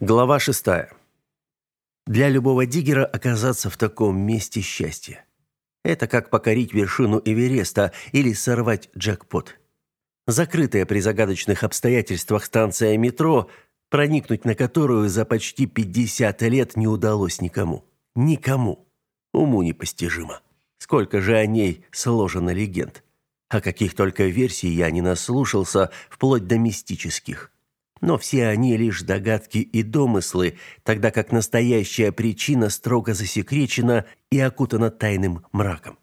Глава шестая. Для любого диггера оказаться в таком месте счастье. Это как покорить вершину Эвереста или сорвать джекпот. Закрытая при загадочных обстоятельствах станция метро, проникнуть на которую за почти 50 лет не удалось никому. Никому. Уму непостижимо. Сколько же о ней сложено легенд. О каких только версий я не наслушался, вплоть до мистических. Но все они лишь догадки и домыслы, тогда как настоящая причина строго засекречена и окутана тайным мраком.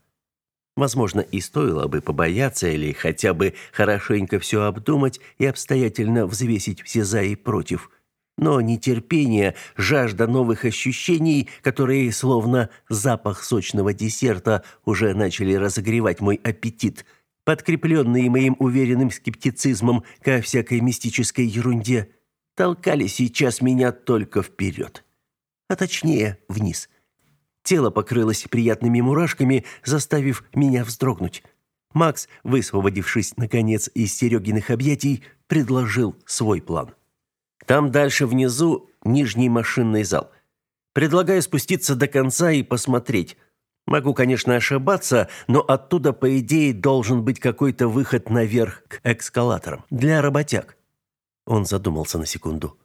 Возможно, и стоило бы побояться или хотя бы хорошенько все обдумать и обстоятельно взвесить все за и против. Но нетерпение, жажда новых ощущений, которые, словно запах сочного десерта, уже начали разогревать мой аппетит – подкрепленные моим уверенным скептицизмом ко всякой мистической ерунде, толкали сейчас меня только вперед. А точнее, вниз. Тело покрылось приятными мурашками, заставив меня вздрогнуть. Макс, высвободившись, наконец, из Серегиных объятий, предложил свой план. Там дальше внизу нижний машинный зал. Предлагаю спуститься до конца и посмотреть, Могу, конечно, ошибаться, но оттуда, по идее, должен быть какой-то выход наверх к эскалаторам для работяг. Он задумался на секунду.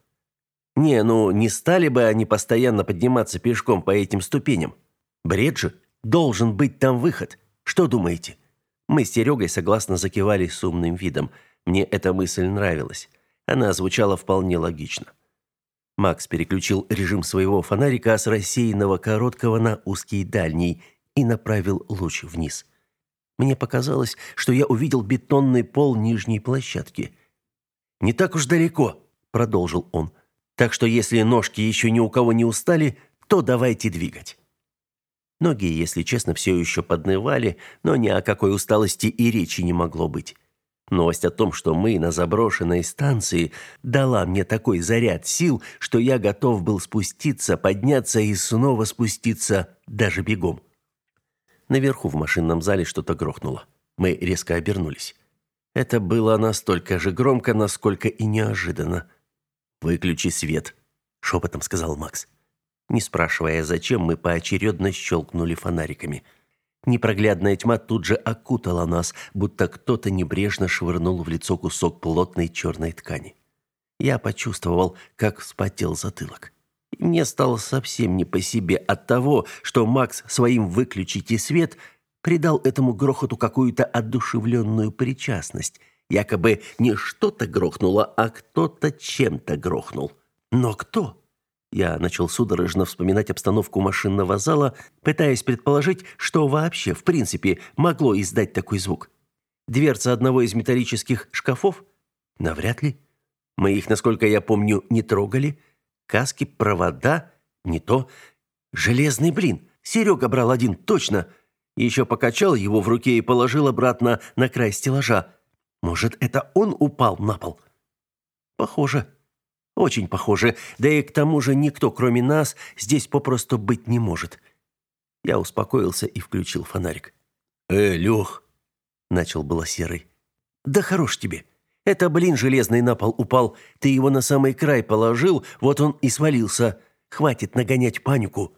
Не, ну не стали бы они постоянно подниматься пешком по этим ступеням. Бред же, должен быть там выход. Что думаете? Мы с Серегой согласно закивали с умным видом. Мне эта мысль нравилась. Она звучала вполне логично. Макс переключил режим своего фонарика с рассеянного короткого на узкий дальний и направил луч вниз. Мне показалось, что я увидел бетонный пол нижней площадки. «Не так уж далеко», — продолжил он. «Так что если ножки еще ни у кого не устали, то давайте двигать». Ноги, если честно, все еще поднывали, но ни о какой усталости и речи не могло быть. Новость о том, что мы на заброшенной станции, дала мне такой заряд сил, что я готов был спуститься, подняться и снова спуститься даже бегом. Наверху в машинном зале что-то грохнуло. Мы резко обернулись. Это было настолько же громко, насколько и неожиданно. «Выключи свет», — шепотом сказал Макс. Не спрашивая, зачем, мы поочередно щелкнули фонариками. Непроглядная тьма тут же окутала нас, будто кто-то небрежно швырнул в лицо кусок плотной черной ткани. Я почувствовал, как вспотел затылок. Мне стало совсем не по себе от того, что Макс своим «выключите свет» придал этому грохоту какую-то одушевленную причастность. Якобы не что-то грохнуло, а кто-то чем-то грохнул. Но кто? Я начал судорожно вспоминать обстановку машинного зала, пытаясь предположить, что вообще, в принципе, могло издать такой звук. Дверца одного из металлических шкафов? Навряд ли. Мы их, насколько я помню, не трогали – Каски, провода, не то. Железный блин. Серега брал один, точно. Еще покачал его в руке и положил обратно на край стеллажа. Может, это он упал на пол? Похоже. Очень похоже. Да и к тому же никто, кроме нас, здесь попросту быть не может. Я успокоился и включил фонарик. «Э, Лех!» — начал было Серый. «Да хорош тебе!» Это, блин, железный на пол упал. Ты его на самый край положил, вот он и свалился. Хватит нагонять панику.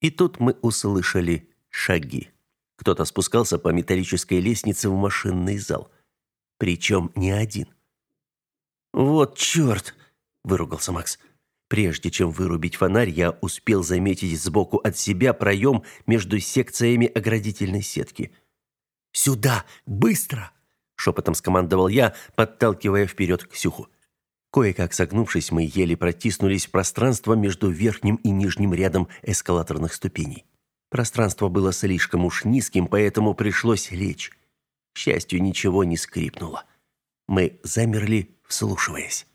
И тут мы услышали шаги. Кто-то спускался по металлической лестнице в машинный зал. Причем не один. «Вот черт!» – выругался Макс. Прежде чем вырубить фонарь, я успел заметить сбоку от себя проем между секциями оградительной сетки. «Сюда! Быстро!» Шепотом скомандовал я, подталкивая вперед Ксюху. Кое-как согнувшись, мы еле протиснулись в пространство между верхним и нижним рядом эскалаторных ступеней. Пространство было слишком уж низким, поэтому пришлось лечь. К счастью, ничего не скрипнуло. Мы замерли, вслушиваясь.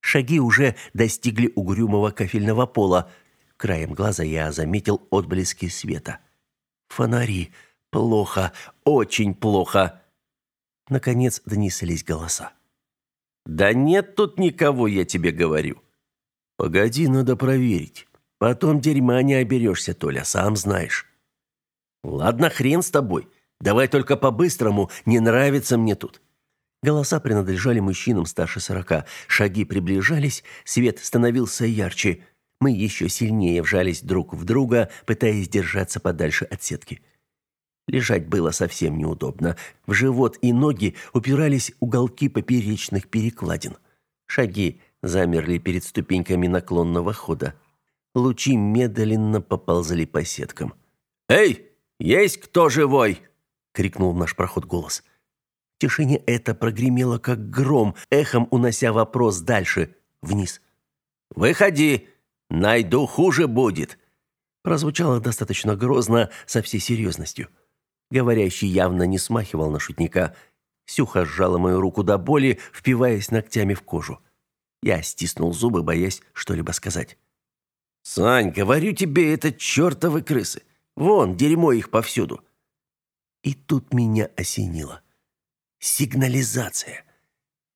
Шаги уже достигли угрюмого кафельного пола. Краем глаза я заметил отблески света. Фонари. Плохо, очень плохо. Наконец донеслись голоса. «Да нет тут никого, я тебе говорю». «Погоди, надо проверить. Потом дерьма не оберешься, Толя, сам знаешь». «Ладно, хрен с тобой. Давай только по-быстрому, не нравится мне тут». Голоса принадлежали мужчинам старше сорока. Шаги приближались, свет становился ярче. Мы еще сильнее вжались друг в друга, пытаясь держаться подальше от сетки. Лежать было совсем неудобно. В живот и ноги упирались уголки поперечных перекладин. Шаги замерли перед ступеньками наклонного хода. Лучи медленно поползли по сеткам. «Эй, есть кто живой?» — крикнул наш проход голос. В тишине это прогремело, как гром, эхом унося вопрос дальше, вниз. «Выходи! Найду, хуже будет!» Прозвучало достаточно грозно, со всей серьезностью. Говорящий явно не смахивал на шутника. Сюха сжала мою руку до боли, впиваясь ногтями в кожу. Я стиснул зубы, боясь что-либо сказать. «Сань, говорю тебе, это чертовы крысы. Вон, дерьмо их повсюду». И тут меня осенило. Сигнализация.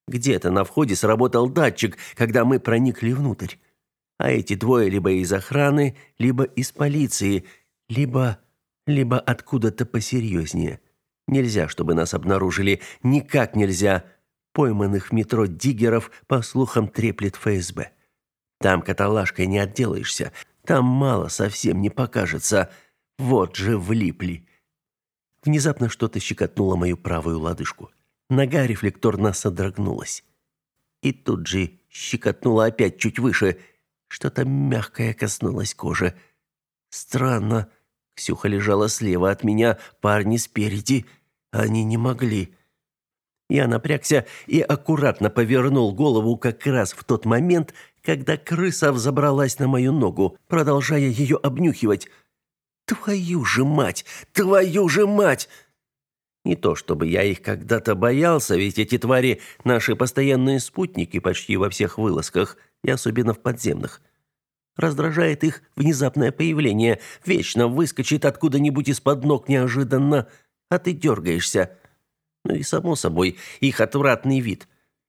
Где-то на входе сработал датчик, когда мы проникли внутрь. А эти двое либо из охраны, либо из полиции, либо либо откуда-то посерьезнее. Нельзя, чтобы нас обнаружили, никак нельзя. Пойманных в метро диггеров, по слухам, треплет ФСБ. Там каталажкой не отделаешься, там мало совсем не покажется. Вот же влипли. Внезапно что-то щекотнуло мою правую лодыжку. Нога рефлекторно содрогнулась. И тут же щекотнуло опять чуть выше. Что-то мягкое коснулось кожи. Странно. Ксюха лежала слева от меня, парни спереди. Они не могли. Я напрягся и аккуратно повернул голову как раз в тот момент, когда крыса взобралась на мою ногу, продолжая ее обнюхивать. «Твою же мать! Твою же мать!» Не то чтобы я их когда-то боялся, ведь эти твари – наши постоянные спутники почти во всех вылазках, и особенно в подземных. Раздражает их внезапное появление. Вечно выскочит откуда-нибудь из-под ног неожиданно, а ты дергаешься. Ну и само собой, их отвратный вид.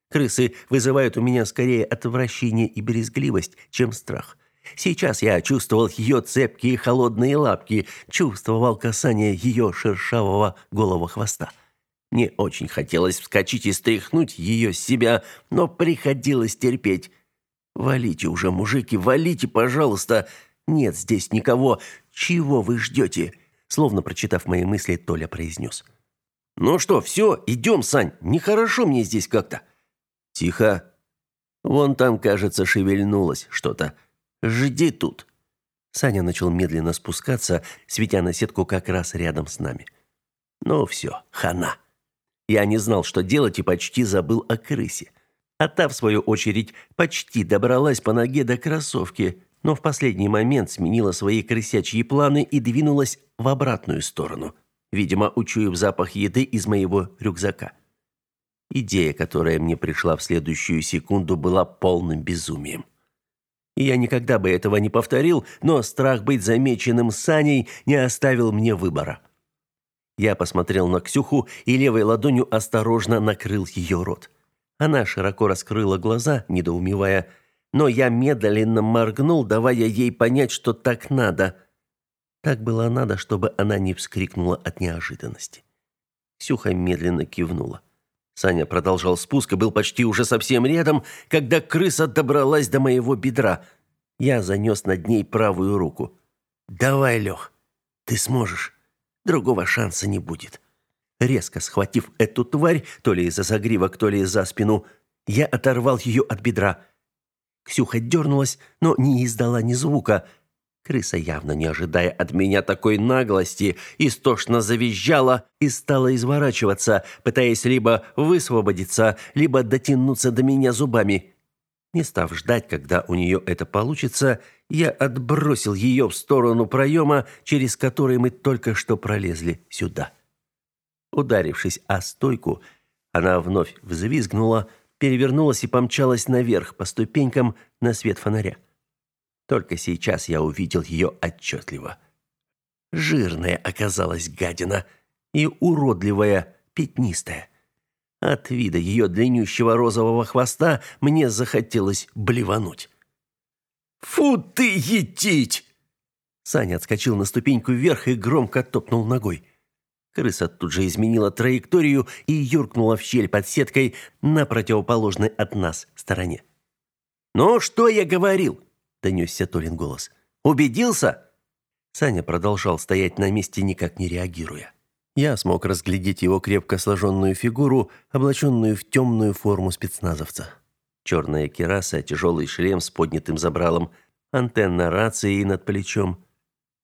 Крысы вызывают у меня скорее отвращение и брезгливость, чем страх. Сейчас я чувствовал ее цепкие холодные лапки, чувствовал касание ее шершавого голого хвоста. Мне очень хотелось вскочить и стряхнуть ее с себя, но приходилось терпеть. Валите уже, мужики, валите, пожалуйста. Нет здесь никого. Чего вы ждете?» Словно прочитав мои мысли, Толя произнес. «Ну что, все, идем, Сань. Нехорошо мне здесь как-то». «Тихо. Вон там, кажется, шевельнулось что-то. Жди тут». Саня начал медленно спускаться, светя на сетку как раз рядом с нами. «Ну все, хана». Я не знал, что делать, и почти забыл о крысе. А та, в свою очередь, почти добралась по ноге до кроссовки, но в последний момент сменила свои крысячьи планы и двинулась в обратную сторону, видимо, учуяв запах еды из моего рюкзака. Идея, которая мне пришла в следующую секунду, была полным безумием. Я никогда бы этого не повторил, но страх быть замеченным Саней не оставил мне выбора. Я посмотрел на Ксюху и левой ладонью осторожно накрыл ее рот. Она широко раскрыла глаза, недоумевая, но я медленно моргнул, давая ей понять, что так надо. Так было надо, чтобы она не вскрикнула от неожиданности. Сюха медленно кивнула. Саня продолжал спуск и был почти уже совсем рядом, когда крыса добралась до моего бедра. Я занес над ней правую руку. «Давай, Лех, ты сможешь. Другого шанса не будет». Резко схватив эту тварь, то ли из-за загривок, то ли из-за спину, я оторвал ее от бедра. Ксюха дернулась, но не издала ни звука. Крыса, явно не ожидая от меня такой наглости, истошно завизжала и стала изворачиваться, пытаясь либо высвободиться, либо дотянуться до меня зубами. Не став ждать, когда у нее это получится, я отбросил ее в сторону проема, через который мы только что пролезли сюда. Ударившись о стойку, она вновь взвизгнула, перевернулась и помчалась наверх по ступенькам на свет фонаря. Только сейчас я увидел ее отчетливо. Жирная оказалась гадина и уродливая, пятнистая. От вида ее длиннющего розового хвоста мне захотелось блевануть. «Фу ты, етить!» Саня отскочил на ступеньку вверх и громко топнул ногой. Крыса тут же изменила траекторию и юркнула в щель под сеткой на противоположной от нас стороне. «Ну, что я говорил?» – донесся Толин голос. «Убедился?» Саня продолжал стоять на месте, никак не реагируя. Я смог разглядеть его крепко сложенную фигуру, облаченную в темную форму спецназовца. Черная кераса, тяжелый шлем с поднятым забралом, антенна рации над плечом,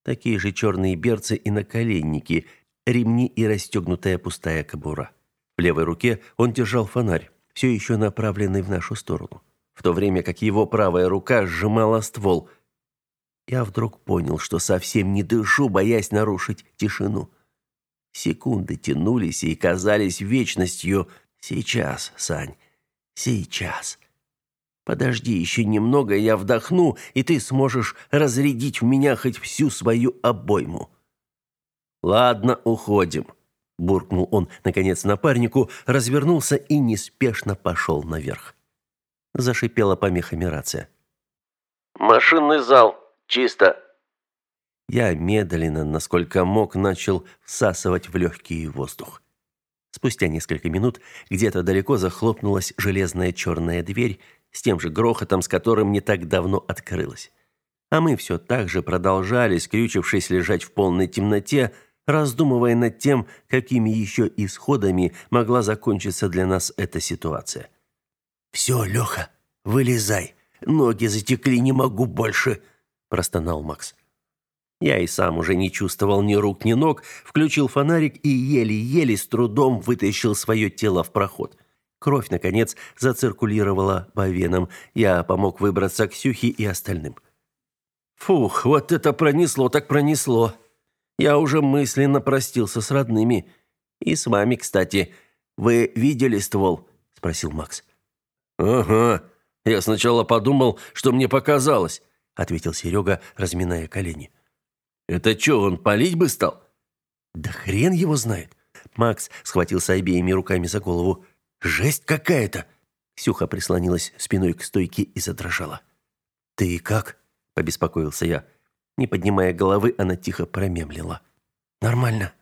такие же черные берцы и наколенники, ремни и расстегнутая пустая кобура. В левой руке он держал фонарь, все еще направленный в нашу сторону, в то время как его правая рука сжимала ствол. Я вдруг понял, что совсем не дышу, боясь нарушить тишину. Секунды тянулись и казались вечностью. Сейчас, Сань, сейчас. Подожди еще немного, я вдохну, и ты сможешь разрядить в меня хоть всю свою обойму. Ладно, уходим, буркнул он наконец напарнику, развернулся и неспешно пошел наверх. Зашипела помехами рация. Машинный зал, чисто. Я медленно, насколько мог, начал всасывать в легкий воздух. Спустя несколько минут где-то далеко захлопнулась железная черная дверь, с тем же грохотом, с которым не так давно открылась. А мы все так же продолжали, скрючившись, лежать в полной темноте, раздумывая над тем, какими еще исходами могла закончиться для нас эта ситуация. «Все, Леха, вылезай. Ноги затекли, не могу больше», – простонал Макс. Я и сам уже не чувствовал ни рук, ни ног, включил фонарик и еле-еле с трудом вытащил свое тело в проход – Кровь, наконец, зациркулировала по венам. Я помог выбраться Ксюхе и остальным. Фух, вот это пронесло так пронесло. Я уже мысленно простился с родными. И с вами, кстати. Вы видели ствол? Спросил Макс. Ага. Я сначала подумал, что мне показалось, ответил Серега, разминая колени. Это что, он палить бы стал? Да хрен его знает. Макс схватился обеими руками за голову. Жесть какая-то. Ксюха прислонилась спиной к стойке и задрожала. Ты как? побеспокоился я. Не поднимая головы, она тихо промемлила. Нормально.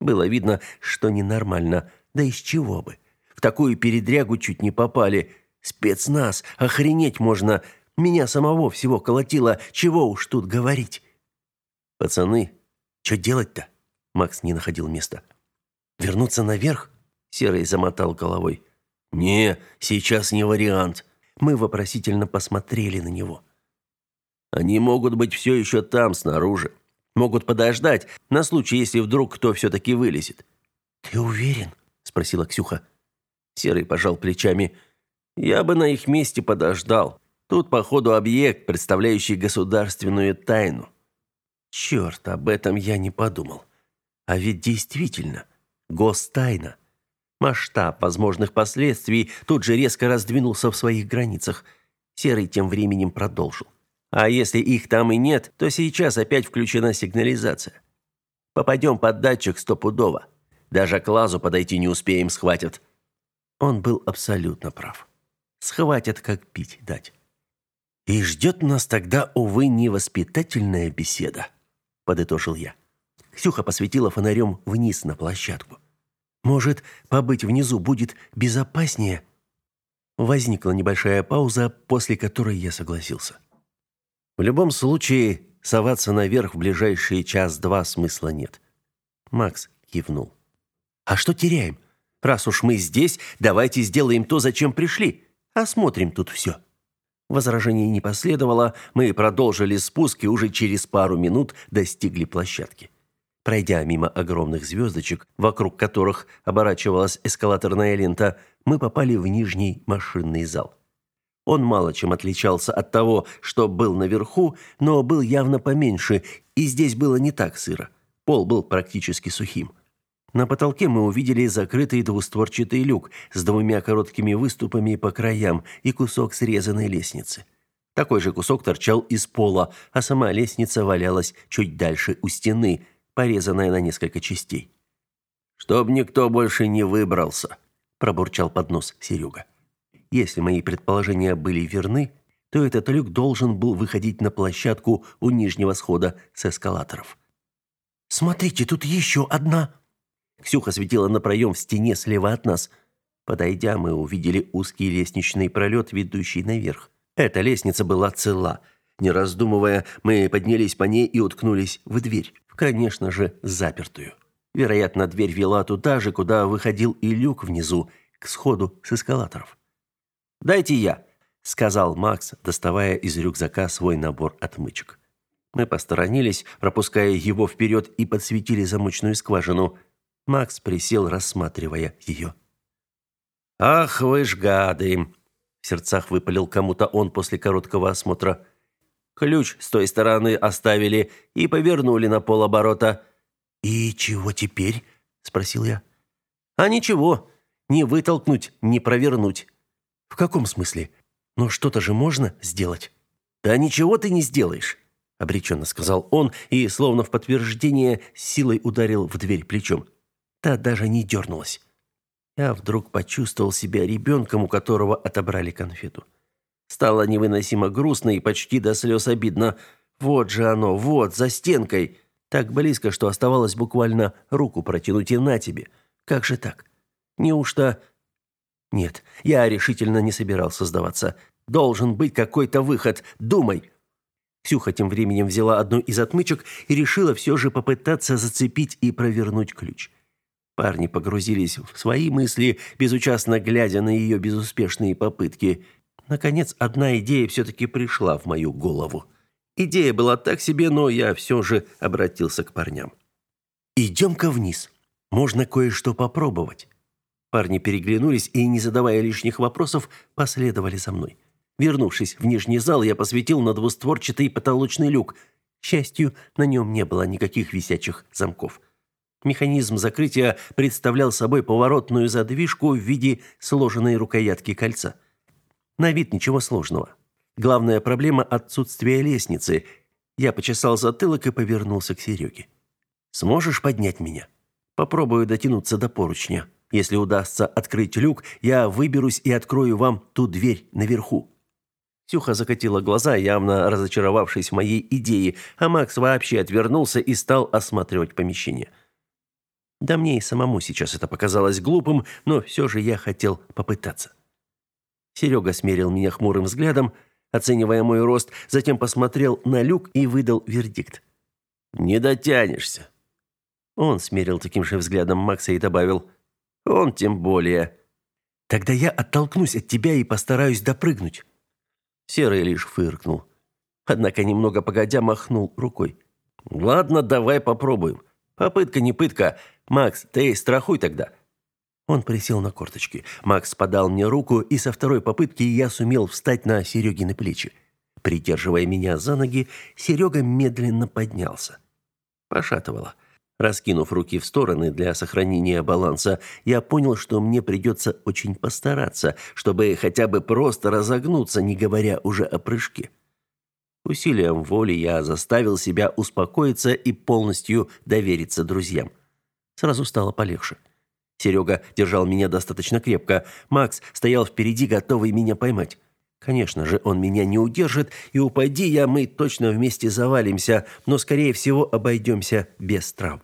Было видно, что ненормально. Да из чего бы? В такую передрягу чуть не попали. Спецназ, охренеть можно. Меня самого всего колотило, чего уж тут говорить. Пацаны, что делать-то? Макс не находил места. Вернуться наверх? Серый замотал головой. «Не, сейчас не вариант». Мы вопросительно посмотрели на него. «Они могут быть все еще там, снаружи. Могут подождать, на случай, если вдруг кто все-таки вылезет». «Ты уверен?» – спросила Ксюха. Серый пожал плечами. «Я бы на их месте подождал. Тут, походу, объект, представляющий государственную тайну». «Черт, об этом я не подумал. А ведь действительно, гостайна». Масштаб возможных последствий тут же резко раздвинулся в своих границах. Серый тем временем продолжил. А если их там и нет, то сейчас опять включена сигнализация. Попадем под датчик стопудово. Даже к лазу подойти не успеем, схватят. Он был абсолютно прав. Схватят, как пить дать. И ждет нас тогда, увы, невоспитательная беседа, подытожил я. Ксюха посветила фонарем вниз на площадку. Может, побыть внизу будет безопаснее? Возникла небольшая пауза, после которой я согласился. В любом случае, соваться наверх в ближайшие час-два смысла нет. Макс кивнул. А что теряем? Раз уж мы здесь, давайте сделаем то, зачем пришли. Осмотрим тут все. Возражений не последовало, мы продолжили спуск и уже через пару минут достигли площадки. Пройдя мимо огромных звездочек, вокруг которых оборачивалась эскалаторная лента, мы попали в нижний машинный зал. Он мало чем отличался от того, что был наверху, но был явно поменьше, и здесь было не так сыро. Пол был практически сухим. На потолке мы увидели закрытый двустворчатый люк с двумя короткими выступами по краям и кусок срезанной лестницы. Такой же кусок торчал из пола, а сама лестница валялась чуть дальше у стены – порезанная на несколько частей. «Чтоб никто больше не выбрался», – пробурчал под нос Серега. Если мои предположения были верны, то этот люк должен был выходить на площадку у нижнего схода с эскалаторов. «Смотрите, тут еще одна!» Ксюха светила на проем в стене слева от нас. Подойдя, мы увидели узкий лестничный пролет, ведущий наверх. Эта лестница была цела. Не раздумывая, мы поднялись по ней и уткнулись в дверь, конечно же, запертую. Вероятно, дверь вела туда же, куда выходил и люк внизу, к сходу с эскалаторов. «Дайте я», — сказал Макс, доставая из рюкзака свой набор отмычек. Мы посторонились, пропуская его вперед и подсветили замочную скважину. Макс присел, рассматривая ее. «Ах вы ж гады!» В сердцах выпалил кому-то он после короткого осмотра. «Ключ с той стороны оставили и повернули на полоборота». «И чего теперь?» – спросил я. «А ничего. Не вытолкнуть, не провернуть». «В каком смысле? Но что-то же можно сделать?» «Да ничего ты не сделаешь», – обреченно сказал он и, словно в подтверждение, силой ударил в дверь плечом. Та даже не дернулась. Я вдруг почувствовал себя ребенком, у которого отобрали конфету. Стало невыносимо грустно и почти до слез обидно. Вот же оно, вот, за стенкой. Так близко, что оставалось буквально руку протянуть и на тебе. Как же так? Неужто... Нет, я решительно не собирался сдаваться. Должен быть какой-то выход. Думай. Ксюха тем временем взяла одну из отмычек и решила все же попытаться зацепить и провернуть ключ. Парни погрузились в свои мысли, безучастно глядя на ее безуспешные попытки. Наконец, одна идея все-таки пришла в мою голову. Идея была так себе, но я все же обратился к парням. «Идем-ка вниз. Можно кое-что попробовать». Парни переглянулись и, не задавая лишних вопросов, последовали за мной. Вернувшись в нижний зал, я посветил на двустворчатый потолочный люк. К счастью, на нем не было никаких висячих замков. Механизм закрытия представлял собой поворотную задвижку в виде сложенной рукоятки кольца. На вид ничего сложного. Главная проблема отсутствие лестницы. Я почесал затылок и повернулся к Сереге. Сможешь поднять меня? Попробую дотянуться до поручня. Если удастся открыть люк, я выберусь и открою вам ту дверь наверху. Сюха закатила глаза, явно разочаровавшись в моей идее, а Макс вообще отвернулся и стал осматривать помещение. Да мне и самому сейчас это показалось глупым, но все же я хотел попытаться. Серега смерил меня хмурым взглядом, оценивая мой рост, затем посмотрел на люк и выдал вердикт. «Не дотянешься». Он смерил таким же взглядом Макса и добавил, «Он тем более». «Тогда я оттолкнусь от тебя и постараюсь допрыгнуть». Серый лишь фыркнул. Однако немного погодя махнул рукой. «Ладно, давай попробуем. Попытка не пытка. Макс, ты страхуй тогда. Он присел на корточки. Макс подал мне руку, и со второй попытки я сумел встать на Серегины плечи. Придерживая меня за ноги, Серега медленно поднялся. Пошатывало. Раскинув руки в стороны для сохранения баланса, я понял, что мне придется очень постараться, чтобы хотя бы просто разогнуться, не говоря уже о прыжке. Усилием воли я заставил себя успокоиться и полностью довериться друзьям. Сразу стало полегче. Серега держал меня достаточно крепко. Макс стоял впереди, готовый меня поймать. Конечно же, он меня не удержит, и упади я, мы точно вместе завалимся, но, скорее всего, обойдемся без травм.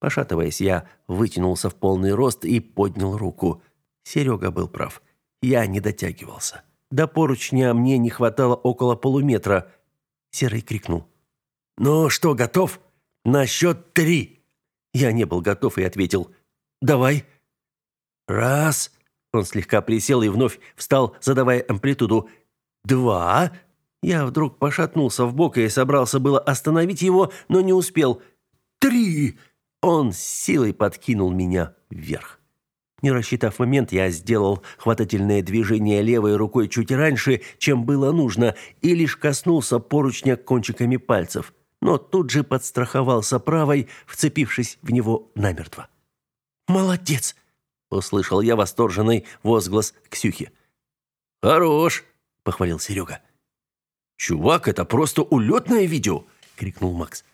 Пошатываясь, я вытянулся в полный рост и поднял руку. Серега был прав. Я не дотягивался. До поручня мне не хватало около полуметра – Серый крикнул. «Ну что, готов? На счет три!» Я не был готов и ответил. «Давай!» «Раз!» Он слегка присел и вновь встал, задавая амплитуду. «Два!» Я вдруг пошатнулся в бок и собрался было остановить его, но не успел. «Три!» Он с силой подкинул меня вверх. Не рассчитав момент, я сделал хватательное движение левой рукой чуть раньше, чем было нужно, и лишь коснулся поручня кончиками пальцев, но тут же подстраховался правой, вцепившись в него намертво. «Молодец!» – услышал я восторженный возглас Ксюхи. «Хорош!» – похвалил Серега. «Чувак, это просто улетное видео!» – крикнул Макс.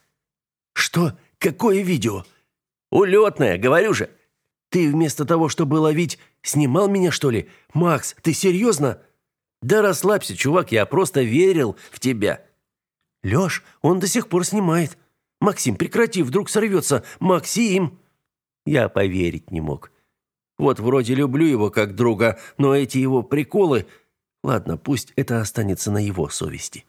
«Что? Какое видео?» «Улетное, говорю же!» Ты вместо того, чтобы ловить, снимал меня, что ли? Макс, ты серьезно?» «Да расслабься, чувак, я просто верил в тебя». «Лёш, он до сих пор снимает. Максим, прекрати, вдруг сорвется. Максим!» Я поверить не мог. Вот вроде люблю его как друга, но эти его приколы... Ладно, пусть это останется на его совести.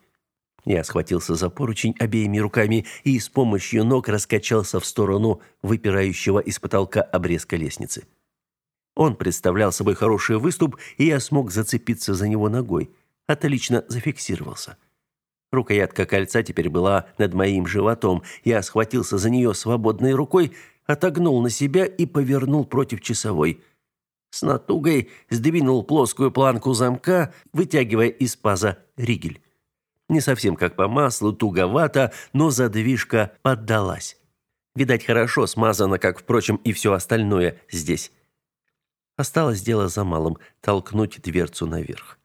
Я схватился за поручень обеими руками и с помощью ног раскачался в сторону выпирающего из потолка обрезка лестницы. Он представлял собой хороший выступ, и я смог зацепиться за него ногой. Отлично зафиксировался. Рукоятка кольца теперь была над моим животом. Я схватился за нее свободной рукой, отогнул на себя и повернул против часовой. С натугой сдвинул плоскую планку замка, вытягивая из паза ригель. Не совсем как по маслу, туговато, но задвижка поддалась. Видать, хорошо смазано, как, впрочем, и все остальное здесь. Осталось дело за малым – толкнуть дверцу наверх.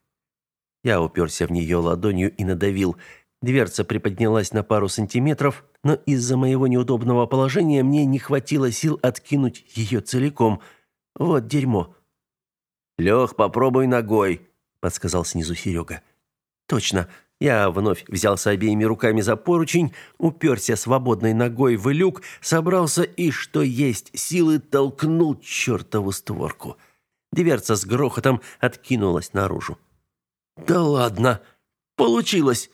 Я уперся в нее ладонью и надавил. Дверца приподнялась на пару сантиметров, но из-за моего неудобного положения мне не хватило сил откинуть ее целиком. Вот дерьмо. «Лех, попробуй ногой», – подсказал снизу Серега. «Точно». Я вновь взялся обеими руками за поручень, уперся свободной ногой в люк, собрался и, что есть силы, толкнул чертову створку. Дверца с грохотом откинулась наружу. «Да ладно! Получилось!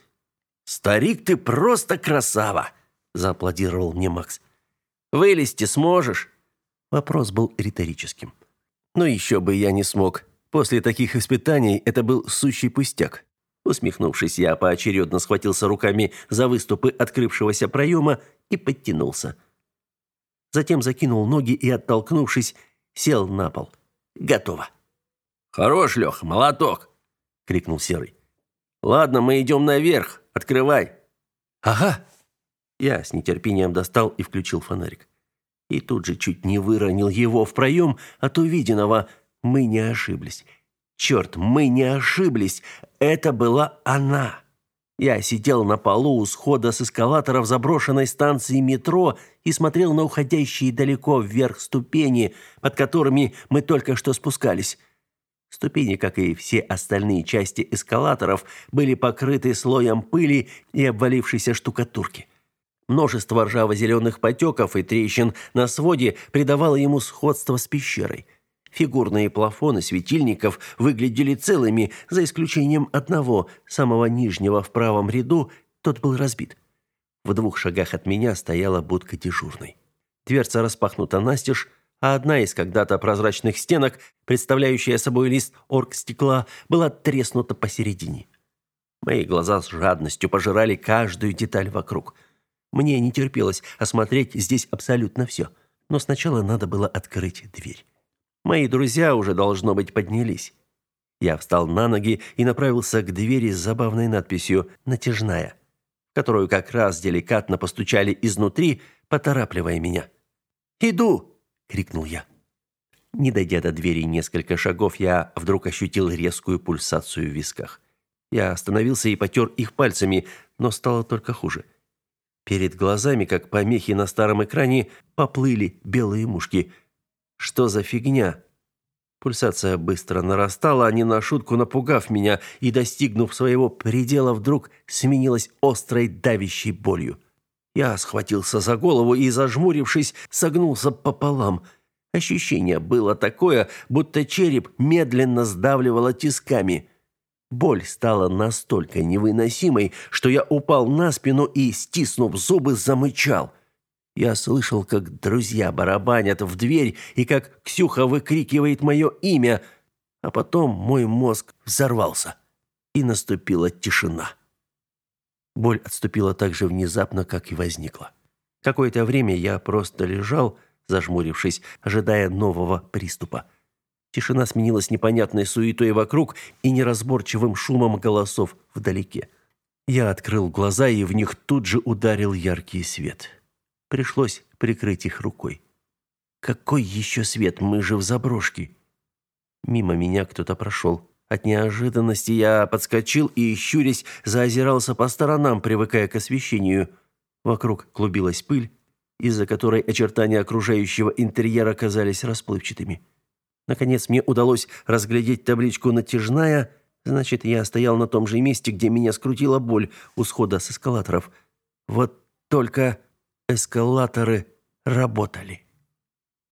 Старик, ты просто красава!» – зааплодировал мне Макс. «Вылезти сможешь?» Вопрос был риторическим. Но еще бы я не смог. После таких испытаний это был сущий пустяк. Усмехнувшись, я поочередно схватился руками за выступы открывшегося проема и подтянулся. Затем закинул ноги и, оттолкнувшись, сел на пол. Готово. «Хорош, Лех, молоток!» — крикнул Серый. «Ладно, мы идем наверх. Открывай». «Ага». Я с нетерпением достал и включил фонарик. И тут же чуть не выронил его в проем от увиденного. Мы не ошиблись. Черт, мы не ошиблись. Это была она. Я сидел на полу у схода с эскалатора в заброшенной станции метро и смотрел на уходящие далеко вверх ступени, под которыми мы только что спускались. Ступени, как и все остальные части эскалаторов, были покрыты слоем пыли и обвалившейся штукатурки. Множество ржаво-зеленых потеков и трещин на своде придавало ему сходство с пещерой – Фигурные плафоны светильников выглядели целыми, за исключением одного, самого нижнего в правом ряду, тот был разбит. В двух шагах от меня стояла будка дежурной. Дверца распахнута настежь, а одна из когда-то прозрачных стенок, представляющая собой лист оргстекла, была треснута посередине. Мои глаза с жадностью пожирали каждую деталь вокруг. Мне не терпелось осмотреть здесь абсолютно все, но сначала надо было открыть дверь. Мои друзья уже, должно быть, поднялись. Я встал на ноги и направился к двери с забавной надписью «Натяжная», которую как раз деликатно постучали изнутри, поторапливая меня. «Иду!» — крикнул я. Не дойдя до двери несколько шагов, я вдруг ощутил резкую пульсацию в висках. Я остановился и потер их пальцами, но стало только хуже. Перед глазами, как помехи на старом экране, поплыли белые мушки — что за фигня? Пульсация быстро нарастала, не на шутку напугав меня, и, достигнув своего предела, вдруг сменилась острой давящей болью. Я схватился за голову и, зажмурившись, согнулся пополам. Ощущение было такое, будто череп медленно сдавливало тисками. Боль стала настолько невыносимой, что я упал на спину и, стиснув зубы, замычал – я слышал, как друзья барабанят в дверь и как Ксюха выкрикивает мое имя, а потом мой мозг взорвался, и наступила тишина. Боль отступила так же внезапно, как и возникла. Какое-то время я просто лежал, зажмурившись, ожидая нового приступа. Тишина сменилась непонятной суетой вокруг и неразборчивым шумом голосов вдалеке. Я открыл глаза, и в них тут же ударил яркий свет. Пришлось прикрыть их рукой. Какой еще свет? Мы же в заброшке. Мимо меня кто-то прошел. От неожиданности я подскочил и, щурясь, заозирался по сторонам, привыкая к освещению. Вокруг клубилась пыль, из-за которой очертания окружающего интерьера казались расплывчатыми. Наконец мне удалось разглядеть табличку «Натяжная», значит, я стоял на том же месте, где меня скрутила боль у схода с эскалаторов. Вот только эскалаторы работали.